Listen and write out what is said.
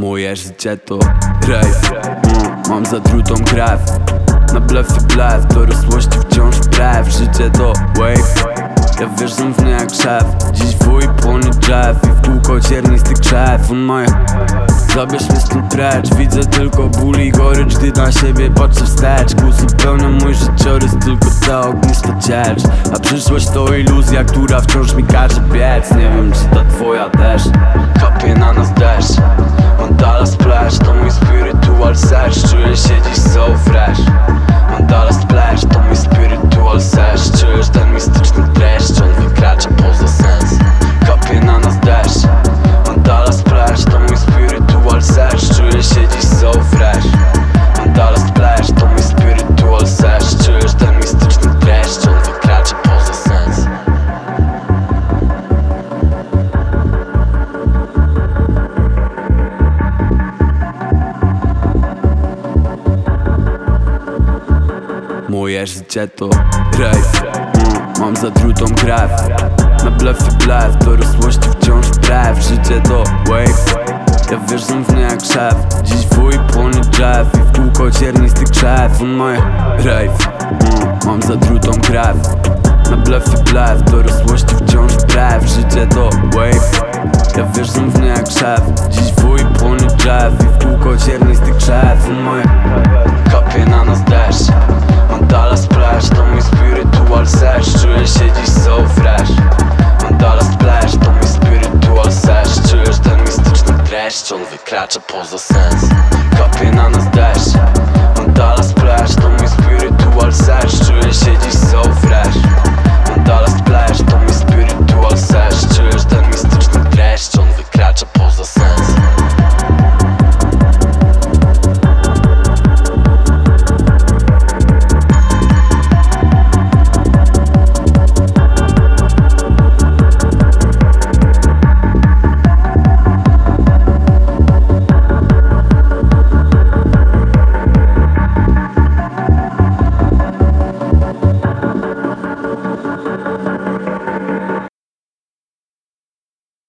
Moje życie to mm, Mam zatrutą krew Na blefy blef Dorosłości wciąż brew Życie to wave. Ja wierzę w nie jak szef Dziś wuj płonie drzew I w kółko ciernisty krzew. On ma Zabierz mnie stąd precz Widzę tylko ból i gorycz Gdy na siebie patrzę wstecz. Uzupełnia mój życiorys Tylko ta ognista ciecz. A przyszłość to iluzja Która wciąż mi każe biec. Nie wiem czy ta twoja też Kapie na nas flash, and all is splashed on me spiritual sash. Moje życie to mm, Mam zatrutą krew Na blefy blef. Dorosłości wciąż brew Życie to wave. Ja wierzę w nie jak szef Dziś wuj płonie drzew. I w kółko ciernisty krzew rave. Mm, Mam zatrutą krew Na blefy blef. Dorosłości wciąż brew Życie to wave. Ja wierzę w nie jak szef Dziś wuj płonie drzew. I w kółko ciernisty krzew On deszcz, on wykracza poza sens. Kapie na nas deszcz, oddala